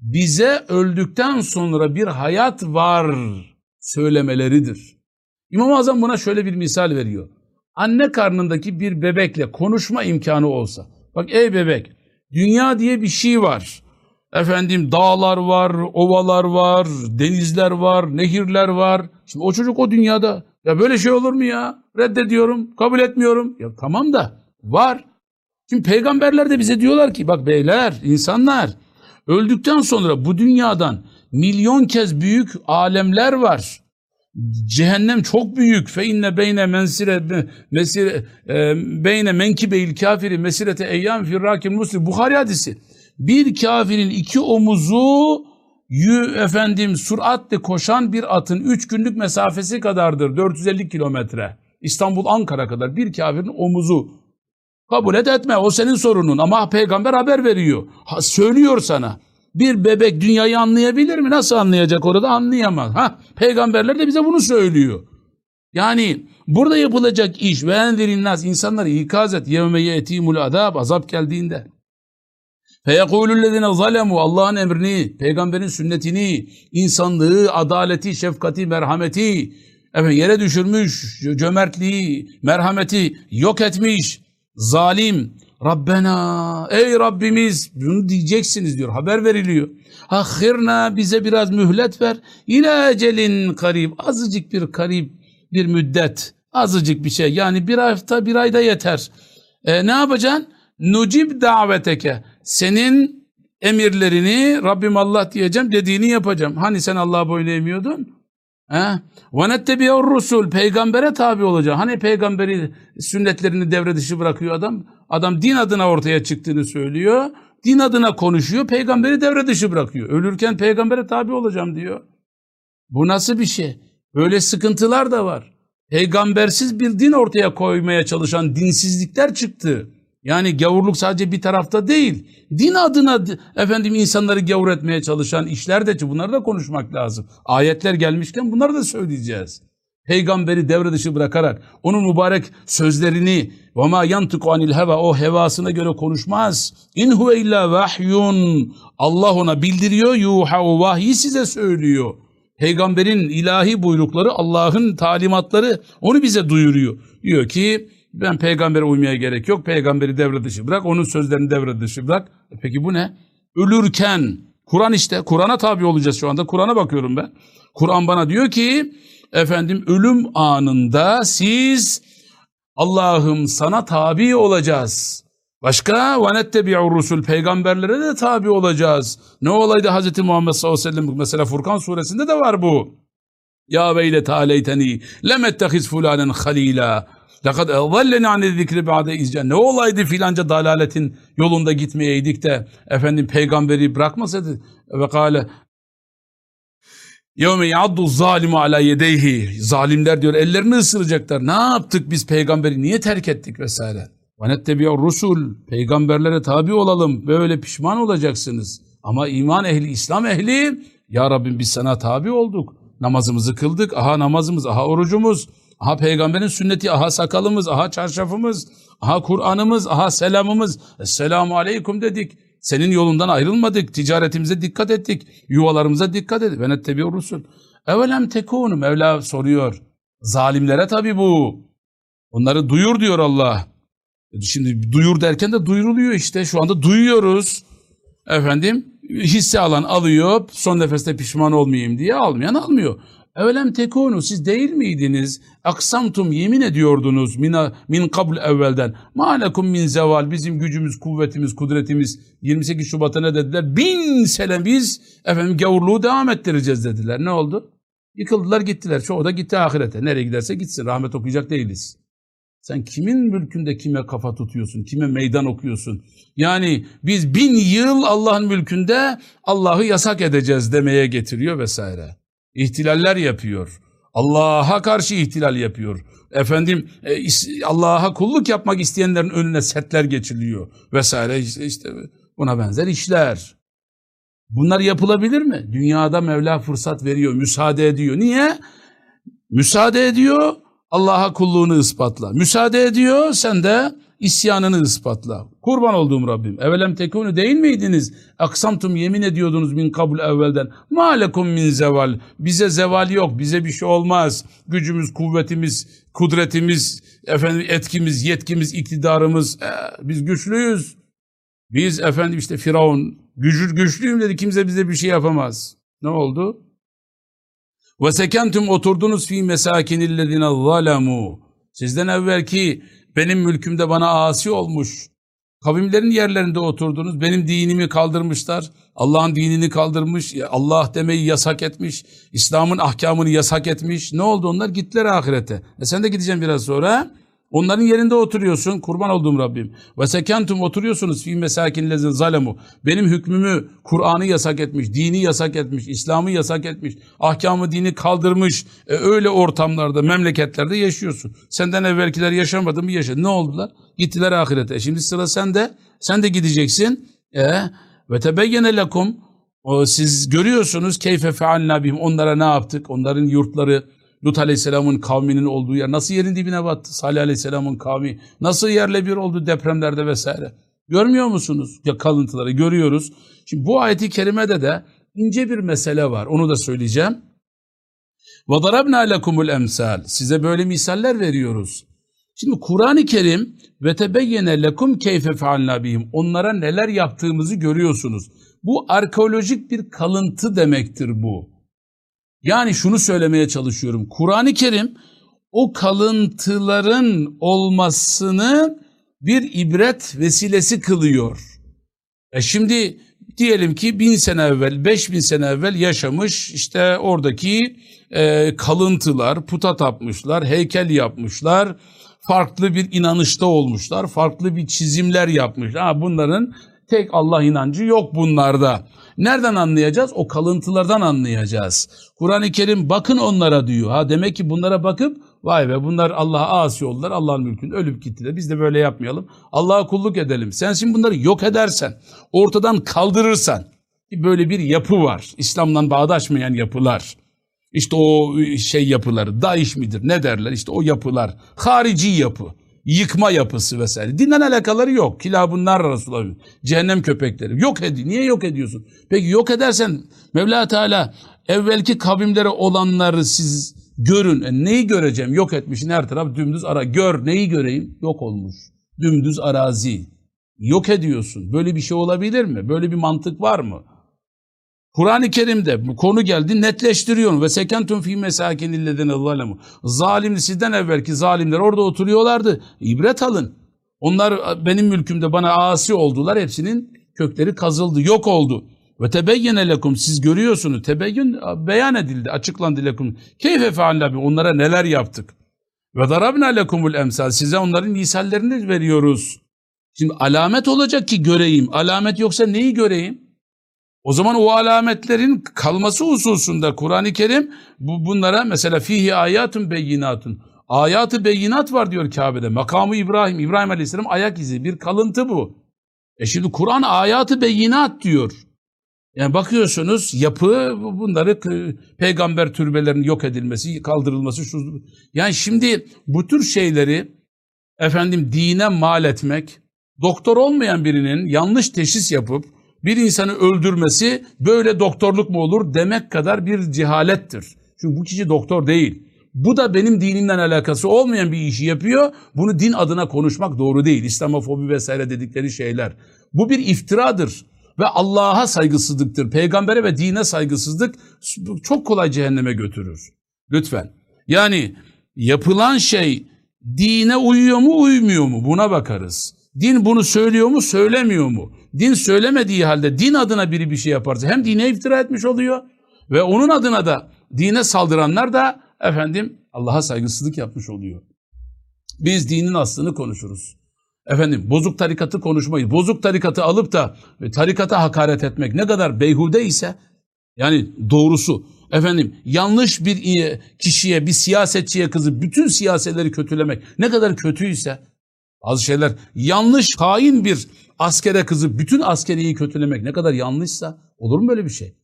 [SPEAKER 1] bize öldükten sonra bir hayat var söylemeleridir. İmam-ı Azam buna şöyle bir misal veriyor. Anne karnındaki bir bebekle konuşma imkanı olsa. Bak ey bebek dünya diye bir şey var. Efendim dağlar var, ovalar var, denizler var, nehirler var. Şimdi o çocuk o dünyada. Ya böyle şey olur mu ya? Reddediyorum, kabul etmiyorum. Ya tamam da var. Şimdi peygamberler de bize diyorlar ki bak beyler, insanlar öldükten sonra bu dünyadan milyon kez büyük alemler var. Cehennem çok büyük. Fe inne beyne mensire mesire e, beyne menkibeyil kafiri mesirete eyyam firrakin muslim. Buhari hadisi. Bir kafirin iki omuzu yü, efendim süratle koşan bir atın üç günlük mesafesi kadardır. 450 kilometre. İstanbul Ankara kadar bir kafirin omuzu. Kabul et etme o senin sorunun ama peygamber haber veriyor. Ha, söylüyor sana. Bir bebek dünyayı anlayabilir mi? Nasıl anlayacak orada? Anlayamaz. Ha, peygamberler de bize bunu söylüyor. Yani burada yapılacak iş ve endirin nas insanları ikaz et yevme yetimul azab azap geldiğinde. Feyekulüllezine zalemu Allah'ın emrini, peygamberin sünnetini, insanlığı, adaleti, şefkati, merhameti, efendim, yere düşürmüş, cömertliği, merhameti yok etmiş, zalim, Rabbena, ey Rabbimiz bunu diyeceksiniz diyor, haber veriliyor. Ahirna bize biraz mühlet ver, ila ecelin karib, azıcık bir karib, bir müddet, azıcık bir şey. Yani bir hafta, bir ayda yeter. E, ne yapacaksın? Nucib daveteke, senin emirlerini Rabbim Allah diyeceğim, dediğini yapacağım. Hani sen Allah'a boyun eğmiyordun? وَنَتَّبِيَوْ rusul Peygambere tabi olacak. Hani peygamberi sünnetlerini devre dışı bırakıyor adam? Adam din adına ortaya çıktığını söylüyor. Din adına konuşuyor. Peygamberi devre dışı bırakıyor. Ölürken peygambere tabi olacağım diyor. Bu nasıl bir şey? Böyle sıkıntılar da var. Peygambersiz bir din ortaya koymaya çalışan dinsizlikler çıktı. Yani gavurluk sadece bir tarafta değil. Din adına efendim insanları gavur etmeye çalışan işler de bunları da konuşmak lazım. Ayetler gelmişken bunları da söyleyeceğiz. Peygamberi devre dışı bırakarak onun mübarek sözlerini ve ma yantıku anil heva o hevasına göre konuşmaz. İn huve illa vahyun. Allah ona bildiriyor. Yuha o vahyi size söylüyor. Peygamberin ilahi buyrukları Allah'ın talimatları onu bize duyuruyor. Diyor ki ben peygambere uymaya gerek yok. Peygamberi devre dışı bırak. Onun sözlerini devre dışı bırak. E peki bu ne? Ölürken Kur'an işte. Kur'an'a tabi olacağız şu anda. Kur'an'a bakıyorum ben. Kur'an bana diyor ki efendim ölüm anında siz Allah'ım sana tabi olacağız. Başka vanettebi'ur rusul peygamberlere de tabi olacağız. Ne olaydı Hz. Muhammed sallallahu aleyhi ve sellem mesela Furkan suresinde de var bu. Ya veyle taleyteni lem ettehiz fulanen halila. Lekad ezzelleni ane zikri ba'de izce. Ne olaydı filanca dalaletin yolunda gitmeyeydik de efendim peygamberi bırakmasaydı. Ve kâle Yevme yaddu zalimu ala yedeyhi. Zalimler diyor ellerini ısıracaklar. Ne yaptık biz peygamberi niye terk ettik vesaire. Ve nettebiyor rusul. Peygamberlere tabi olalım. Böyle pişman olacaksınız. Ama iman ehli, İslam ehli ya Rabbim biz sana tabi olduk. Namazımızı kıldık. Aha namazımız, aha orucumuz. Aha peygamberin sünneti, aha sakalımız, aha çarşafımız, aha Kur'an'ımız, aha selamımız. Esselamu aleyküm dedik. Senin yolundan ayrılmadık. Ticaretimize dikkat ettik. Yuvalarımıza dikkat ettik. Ve nettebiyor rusul. Evelem tekunu. Mevla soruyor. Zalimlere tabi bu. Onları duyur diyor Allah. Şimdi duyur derken de duyuruluyor işte. Şu anda duyuyoruz. Efendim hisse alan alıyor. Son nefeste pişman olmayayım diye almayan almıyor. Evelem tekunu siz değil miydiniz? Aksamtum yemin ediyordunuz mina, min kabl evvelden. Malekum min zeval bizim gücümüz, kuvvetimiz, kudretimiz 28 Şubat'a ne dediler? Bin sene biz efendim gavurluğu devam ettireceğiz dediler. Ne oldu? Yıkıldılar gittiler. Çoğu da gitti ahirete. Nereye giderse gitsin. Rahmet okuyacak değiliz. Sen kimin mülkünde kime kafa tutuyorsun? Kime meydan okuyorsun? Yani biz bin yıl Allah'ın mülkünde Allah'ı yasak edeceğiz demeye getiriyor vesaire ihtilaller yapıyor. Allah'a karşı ihtilal yapıyor. Efendim e, Allah'a kulluk yapmak isteyenlerin önüne setler geçiliyor vesaire işte, işte buna benzer işler. Bunlar yapılabilir mi? Dünyada Mevla fırsat veriyor, müsaade ediyor. Niye? Müsaade ediyor, Allah'a kulluğunu ispatla. Müsaade ediyor, sen de isyanını ispatla. Kurban olduğum Rabbim. Evelem tekunu değil miydiniz? Aksamtum yemin ediyordunuz min kabul evvelden. Malekum min zeval. Bize zeval yok. Bize bir şey olmaz. Gücümüz, kuvvetimiz, kudretimiz, efendim etkimiz, yetkimiz, iktidarımız. Ee, biz güçlüyüz. Biz efendim işte Firavun güçlü, güçlüyüm dedi. Kimse bize bir şey yapamaz. Ne oldu? Ve sekentum oturdunuz fi mesakinillezine zalemu. Sizden evvelki benim mülkümde bana asi olmuş. Kavimlerin yerlerinde oturdunuz. Benim dinimi kaldırmışlar. Allah'ın dinini kaldırmış. Allah demeyi yasak etmiş. İslam'ın ahkamını yasak etmiş. Ne oldu onlar? Gittiler ahirete. E sen de gideceksin biraz sonra. Onların yerinde oturuyorsun. Kurban olduğum Rabbim. Ve sekentum oturuyorsunuz. Fî mesakin lezin zalemu. Benim hükmümü Kur'an'ı yasak etmiş. Dini yasak etmiş. İslam'ı yasak etmiş. Ahkamı dini kaldırmış. E, öyle ortamlarda, memleketlerde yaşıyorsun. Senden evvelkiler yaşamadı mı yaşadı. Ne oldular? Gittiler ahirete. E, şimdi sıra sende. Sen de gideceksin. E, ve tebeyyene lekum. O, siz görüyorsunuz keyfe fealna bihim. Onlara ne yaptık? Onların yurtları, Lut Aleyhisselam'ın kavminin olduğu yer nasıl yerin dibine battı? Salih Aleyhisselam'ın kavmi nasıl yerle bir oldu depremlerde vesaire? Görmüyor musunuz? Ya kalıntıları görüyoruz. Şimdi bu ayeti kerimede de ince bir mesele var. Onu da söyleyeceğim. وَضَرَبْنَا لَكُمُ الْاَمْسَالِ Size böyle misaller veriyoruz. Şimdi Kur'an-ı Kerim ve tebeyyene lekum keyfe fealna bihim. Onlara neler yaptığımızı görüyorsunuz. Bu arkeolojik bir kalıntı demektir bu. Yani şunu söylemeye çalışıyorum. Kur'an-ı Kerim o kalıntıların olmasını bir ibret vesilesi kılıyor. E şimdi diyelim ki bin sene evvel, beş bin sene evvel yaşamış işte oradaki e, kalıntılar, puta tapmışlar, heykel yapmışlar, farklı bir inanışta olmuşlar, farklı bir çizimler yapmışlar. Ha, bunların tek Allah inancı yok bunlarda. Nereden anlayacağız? O kalıntılardan anlayacağız. Kur'an-ı Kerim bakın onlara diyor. Ha demek ki bunlara bakıp vay be bunlar Allah'a asi oldular. Allah'ın mülkünde ölüp gittiler. Biz de böyle yapmayalım. Allah'a kulluk edelim. Sen şimdi bunları yok edersen, ortadan kaldırırsan böyle bir yapı var. İslam'dan bağdaşmayan yapılar. İşte o şey yapıları, DAEŞ midir ne derler işte o yapılar, harici yapı, yıkma yapısı vesaire. Dinden alakaları yok. Kilabunlar Resulullah, cehennem köpekleri. Yok edi. Niye yok ediyorsun? Peki yok edersen Mevla Teala evvelki kavimlere olanları siz görün. E, neyi göreceğim? Yok etmişin her taraf dümdüz ara. Gör neyi göreyim? Yok olmuş. Dümdüz arazi. Yok ediyorsun. Böyle bir şey olabilir mi? Böyle bir mantık var mı? Kur'an-ı Kerim'de bu konu geldi netleştiriyor ve sekentum fi mesakinillezine zalemu. Zalim sizden evvelki zalimler orada oturuyorlardı. İbret alın. Onlar benim mülkümde bana asi oldular. Hepsinin kökleri kazıldı, yok oldu. Ve tebeyyene lekum siz görüyorsunuz. Tebeyyin beyan edildi, açıklandı lekum. Keyfe fealla onlara neler yaptık. Ve darabna lekumul emsal size onların misallerini veriyoruz. Şimdi alamet olacak ki göreyim. Alamet yoksa neyi göreyim? O zaman o alametlerin kalması hususunda Kur'an-ı Kerim bu, bunlara mesela fihi ayatun beyinatun. Ayatı beyinat var diyor Kabe'de. Makamı İbrahim, İbrahim Aleyhisselam ayak izi bir kalıntı bu. E şimdi Kur'an ayatı beyinat diyor. Yani bakıyorsunuz yapı bunları peygamber türbelerinin yok edilmesi, kaldırılması şu. Yani şimdi bu tür şeyleri efendim dine mal etmek, doktor olmayan birinin yanlış teşhis yapıp bir insanı öldürmesi böyle doktorluk mu olur demek kadar bir cehalettir. Çünkü bu kişi doktor değil. Bu da benim dinimden alakası olmayan bir işi yapıyor. Bunu din adına konuşmak doğru değil. İslamofobi vesaire dedikleri şeyler. Bu bir iftiradır ve Allah'a saygısızlıktır. Peygambere ve dine saygısızlık çok kolay cehenneme götürür. Lütfen. Yani yapılan şey dine uyuyor mu uymuyor mu buna bakarız. Din bunu söylüyor mu söylemiyor mu? Din söylemediği halde din adına biri bir şey yaparsa hem dine iftira etmiş oluyor ve onun adına da dine saldıranlar da efendim Allah'a saygısızlık yapmış oluyor. Biz dinin aslını konuşuruz. Efendim bozuk tarikatı konuşmayı, bozuk tarikatı alıp da tarikata hakaret etmek ne kadar beyhude ise yani doğrusu efendim yanlış bir kişiye, bir siyasetçiye kızıp bütün siyasetleri kötülemek ne kadar kötüyse bazı şeyler yanlış, hain bir askere kızıp bütün askeriyi kötülemek ne kadar yanlışsa olur mu böyle bir şey?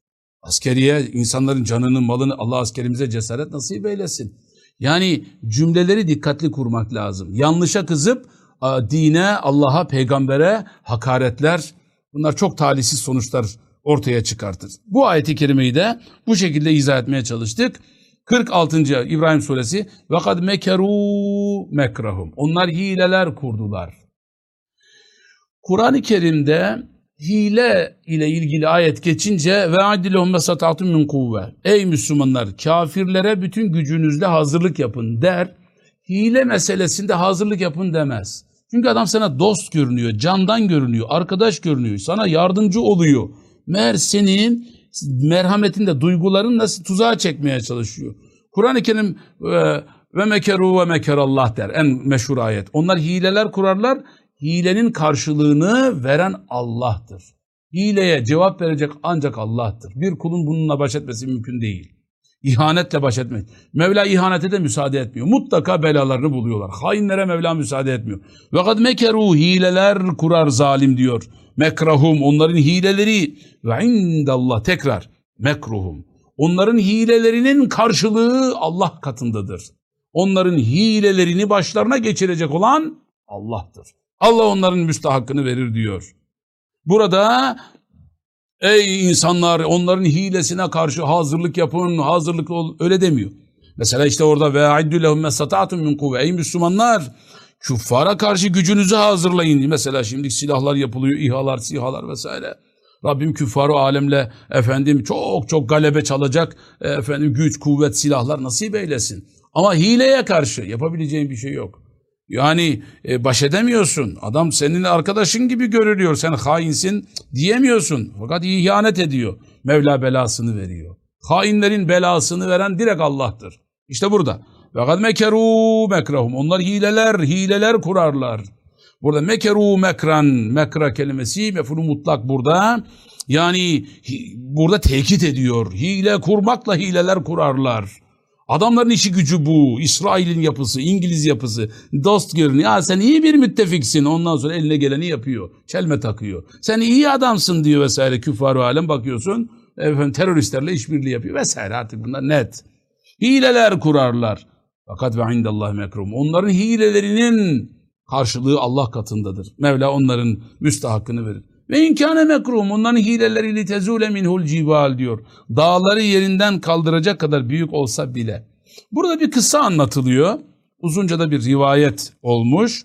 [SPEAKER 1] Askeriye insanların canını, malını Allah askerimize cesaret nasip eylesin. Yani cümleleri dikkatli kurmak lazım. Yanlışa kızıp dine, Allah'a, peygambere hakaretler bunlar çok talihsiz sonuçlar ortaya çıkartır. Bu ayeti kerimeyi de bu şekilde izah etmeye çalıştık. 46. İbrahim suresi ve kad mekeru mekrahum. Onlar hileler kurdular. Kur'an-ı Kerim'de hile ile ilgili ayet geçince ve adilehum mesata'tum min kuvve. Ey Müslümanlar kafirlere bütün gücünüzle hazırlık yapın der. Hile meselesinde hazırlık yapın demez. Çünkü adam sana dost görünüyor, candan görünüyor, arkadaş görünüyor, sana yardımcı oluyor. Meğer senin merhametinde duyguların nasıl tuzağa çekmeye çalışıyor. Kur'an-ı Kerim e, ve mekeru ve mekerallah der en meşhur ayet. Onlar hileler kurarlar. Hilenin karşılığını veren Allah'tır. Hileye cevap verecek ancak Allah'tır. Bir kulun bununla baş etmesi mümkün değil. İhanetle baş etmek. Mevla ihanete de müsaade etmiyor. Mutlaka belalarını buluyorlar. Hainlere Mevla müsaade etmiyor. Ve kad mekeru hileler kurar zalim diyor. Mekrahum onların hileleri ve indallah tekrar mekruhum. Onların hilelerinin karşılığı Allah katındadır. Onların hilelerini başlarına geçirecek olan Allah'tır. Allah onların müstahakkını verir diyor. Burada ey insanlar onların hilesine karşı hazırlık yapın, hazırlık ol öyle demiyor. Mesela işte orada ve aiddu lehum mesata'tum min kuvve. Ey Müslümanlar küffara karşı gücünüzü hazırlayın. Mesela şimdi silahlar yapılıyor, İHA'lar, SİHA'lar vesaire. Rabbim küffarı alemle efendim çok çok galebe çalacak efendim güç, kuvvet, silahlar nasip eylesin. Ama hileye karşı yapabileceğin bir şey yok. Yani e, baş edemiyorsun. Adam senin arkadaşın gibi görülüyor. Sen hainsin diyemiyorsun. Fakat ihanet ediyor. Mevla belasını veriyor. Hainlerin belasını veren direkt Allah'tır. İşte burada. Ve kad mekeru mekrahum. Onlar hileler, hileler kurarlar. Burada mekeru mekran, mekra kelimesi mefulu mutlak burada. Yani burada tekit ediyor. Hile kurmakla hileler kurarlar. Adamların işi gücü bu. İsrail'in yapısı, İngiliz yapısı. Dost görünüyor. Ya sen iyi bir müttefiksin. Ondan sonra eline geleni yapıyor. Çelme takıyor. Sen iyi adamsın diyor vesaire. Küffar alem bakıyorsun. Efendim teröristlerle işbirliği yapıyor vesaire. Artık bunlar net. Hileler kurarlar. Fakat ve indallah mekrum. Onların hilelerinin karşılığı Allah katındadır. Mevla onların müstahakkını verir. Ve inkâne mekrum onların hileleri tezule minhul cibal diyor. Dağları yerinden kaldıracak kadar büyük olsa bile. Burada bir kıssa anlatılıyor. Uzunca da bir rivayet olmuş.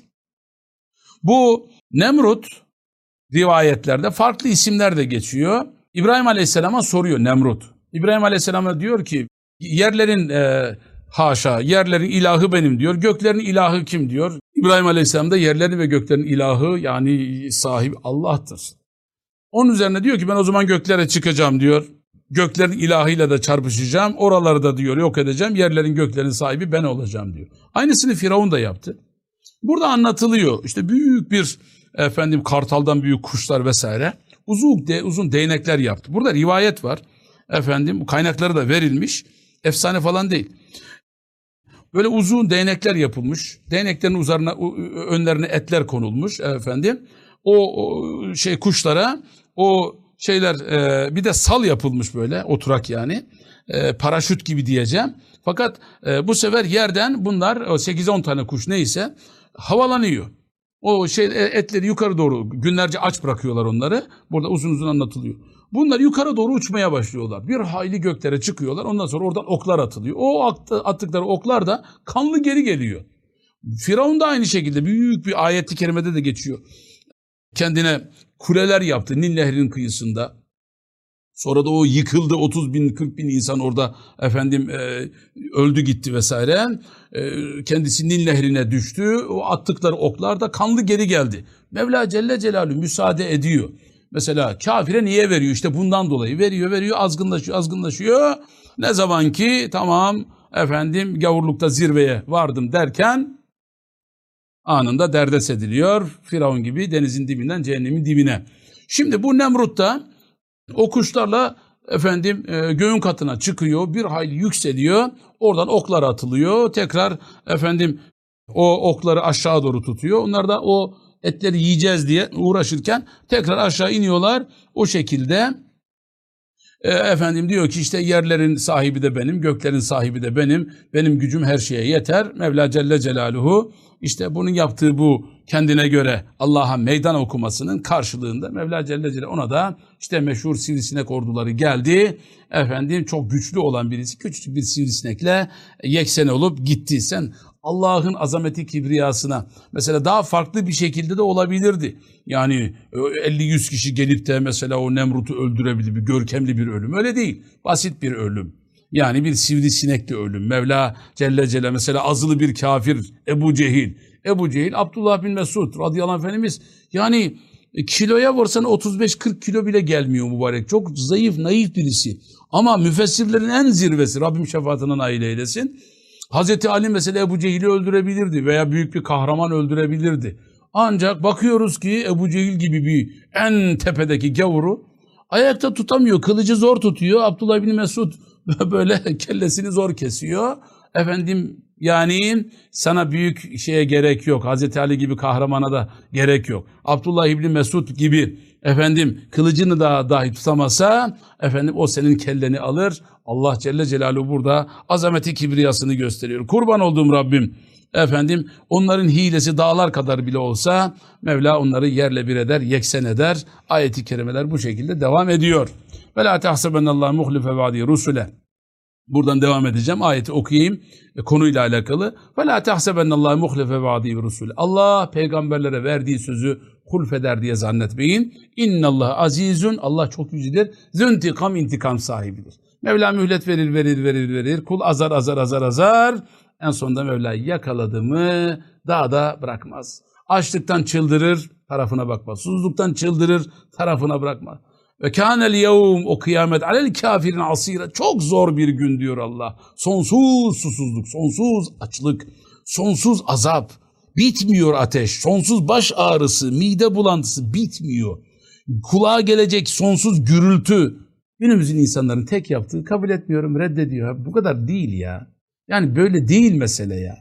[SPEAKER 1] Bu Nemrut rivayetlerde farklı isimler de geçiyor. İbrahim Aleyhisselam'a soruyor Nemrut. İbrahim Aleyhisselam'a diyor ki yerlerin e, haşa yerlerin ilahı benim diyor. Göklerin ilahı kim diyor. İbrahim Aleyhisselam da yerlerin ve göklerin ilahı yani sahip Allah'tır. Onun üzerine diyor ki ben o zaman göklere çıkacağım diyor. Göklerin ilahıyla da çarpışacağım. Oraları da diyor yok edeceğim. Yerlerin göklerin sahibi ben olacağım diyor. Aynısını Firavun da yaptı. Burada anlatılıyor. İşte büyük bir efendim kartaldan büyük kuşlar vesaire uzun de, uzun değnekler yaptı. Burada rivayet var. Efendim kaynakları da verilmiş. Efsane falan değil. Böyle uzun değnekler yapılmış. Değneklerin üzerine önlerine etler konulmuş efendim. O, o şey kuşlara o şeyler e, bir de sal yapılmış böyle oturak yani. E, paraşüt gibi diyeceğim. Fakat e, bu sefer yerden bunlar 8-10 tane kuş neyse havalanıyor. O şey e, etleri yukarı doğru günlerce aç bırakıyorlar onları. Burada uzun uzun anlatılıyor. Bunlar yukarı doğru uçmaya başlıyorlar. Bir hayli göklere çıkıyorlar. Ondan sonra oradan oklar atılıyor. O attıkları oklar da kanlı geri geliyor. Firavun da aynı şekilde büyük bir ayetli kerimede de geçiyor. Kendine kuleler yaptı Nil Nehri'nin kıyısında. Sonra da o yıkıldı 30 bin 40 bin insan orada efendim e, öldü gitti vesaire. E, kendisi Nil Nehri'ne düştü. O attıkları oklar da kanlı geri geldi. Mevla Celle Celaluhu müsaade ediyor. Mesela kafire niye veriyor? İşte bundan dolayı veriyor veriyor azgınlaşıyor azgınlaşıyor. Ne zaman ki tamam efendim gavurlukta zirveye vardım derken anında derdest ediliyor. Firavun gibi denizin dibinden cehennemin dibine. Şimdi bu Nemrut da o kuşlarla efendim e, göğün katına çıkıyor, bir hayli yükseliyor. Oradan oklar atılıyor. Tekrar efendim o okları aşağı doğru tutuyor. Onlar da o etleri yiyeceğiz diye uğraşırken tekrar aşağı iniyorlar. O şekilde e, efendim diyor ki işte yerlerin sahibi de benim, göklerin sahibi de benim. Benim gücüm her şeye yeter. Mevla Celle Celaluhu işte bunun yaptığı bu kendine göre Allah'a meydan okumasının karşılığında Mevla Celle Celle ona da işte meşhur sivrisinek orduları geldi. Efendim çok güçlü olan birisi küçük bir sivrisinekle yeksen olup gitti. Sen Allah'ın azameti kibriyasına mesela daha farklı bir şekilde de olabilirdi. Yani 50-100 kişi gelip de mesela o Nemrut'u öldürebilir bir görkemli bir ölüm. Öyle değil. Basit bir ölüm. Yani bir sivrisinekli ölüm. Mevla Celle Celle mesela azılı bir kafir Ebu Cehil. Ebu Cehil Abdullah bin Mesud radıyallahu anh efendimiz yani e, kiloya vursan 35-40 kilo bile gelmiyor mübarek. Çok zayıf, naif birisi. Ama müfessirlerin en zirvesi Rabbim şefaatine nail eylesin. Hazreti Ali mesela Ebu Cehil'i öldürebilirdi veya büyük bir kahraman öldürebilirdi. Ancak bakıyoruz ki Ebu Cehil gibi bir en tepedeki gavuru ayakta tutamıyor. Kılıcı zor tutuyor. Abdullah bin Mesud böyle kellesini zor kesiyor. Efendim yani sana büyük şeye gerek yok. Hazreti Ali gibi kahramana da gerek yok. Abdullah İbni Mesud gibi efendim kılıcını da dahi tutamasa efendim o senin kelleni alır Allah Celle Celaluhu burada azameti kibriyasını gösteriyor. Kurban olduğum Rabbim. Efendim onların hilesi dağlar kadar bile olsa Mevla onları yerle bir eder, yeksen eder. Ayeti kerimeler bu şekilde devam ediyor. Ve la tahsebennallahu muhlife vadi rusule. Buradan devam edeceğim. Ayeti okuyayım. E, konuyla alakalı. Ve la tahsebennallahu muhlife vadi rusule. Allah peygamberlere verdiği sözü hulfeder diye zannetmeyin. İnnallah azizun. Allah çok yücedir. Züntikam intikam sahibidir. Mevla mühlet verir, verir, verir, verir. Kul azar, azar, azar, azar. En sonunda Mevla yakaladı mı daha da bırakmaz. Açlıktan çıldırır, tarafına bakmaz. Susuzluktan çıldırır, tarafına bırakmaz. Ve kânel yevm o kıyamet alel kafirin asira. Çok zor bir gün diyor Allah. Sonsuz susuzluk, sonsuz açlık, sonsuz azap. Bitmiyor ateş, sonsuz baş ağrısı, mide bulantısı bitmiyor. Kulağa gelecek sonsuz gürültü. Günümüzün insanların tek yaptığı kabul etmiyorum, reddediyor. Bu kadar değil ya. Yani böyle değil mesele ya.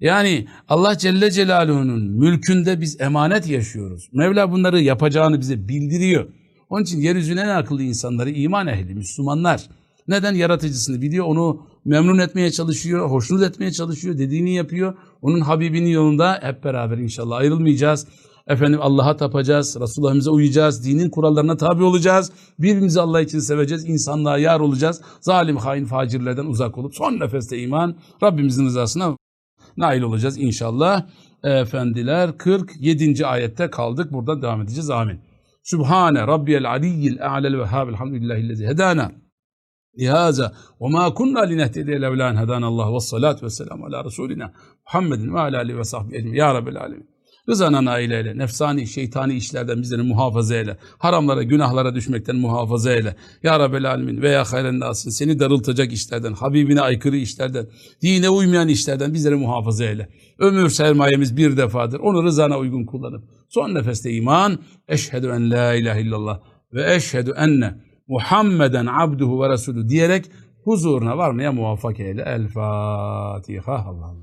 [SPEAKER 1] Yani Allah Celle Celaluhu'nun mülkünde biz emanet yaşıyoruz. Mevla bunları yapacağını bize bildiriyor. Onun için yeryüzünün en akıllı insanları iman ehli, Müslümanlar. Neden? Yaratıcısını biliyor, onu memnun etmeye çalışıyor, hoşnut etmeye çalışıyor, dediğini yapıyor. Onun Habibinin yolunda hep beraber inşallah ayrılmayacağız. Efendim Allah'a tapacağız, Resulullah'ımıza uyacağız, dinin kurallarına tabi olacağız. Birbirimizi Allah için seveceğiz, insanlığa yar olacağız. Zalim, hain, facirlerden uzak olup son nefeste iman, Rabbimizin rızasına nail olacağız inşallah. Efendiler 47. ayette kaldık. Buradan devam edeceğiz. Amin. Sübhane Rabbiyel aliyyil a'lel vehhab elhamdülillahillezi hedana lihaza ve ma kunna linehtediye levla en hedanallah ve salatu ve selamu ala Resulina Muhammedin ve ala alihi ve sahbihi ecmaîn. Ya Rabbel alemin. Rızana nail eyle, nefsani, şeytani işlerden bizleri muhafaza eyle. Haramlara, günahlara düşmekten muhafaza eyle. Ya Rabbel Alemin veya hayren nasın seni darıltacak işlerden, Habibine aykırı işlerden, dine uymayan işlerden bizleri muhafaza eyle. Ömür sermayemiz bir defadır. Onu rızana uygun kullanıp son nefeste iman, eşhedü en la ilahe illallah ve eşhedü enne Muhammeden abduhu ve resulü diyerek huzuruna varmaya muvaffak eyle. El Fatiha. Allah'ım.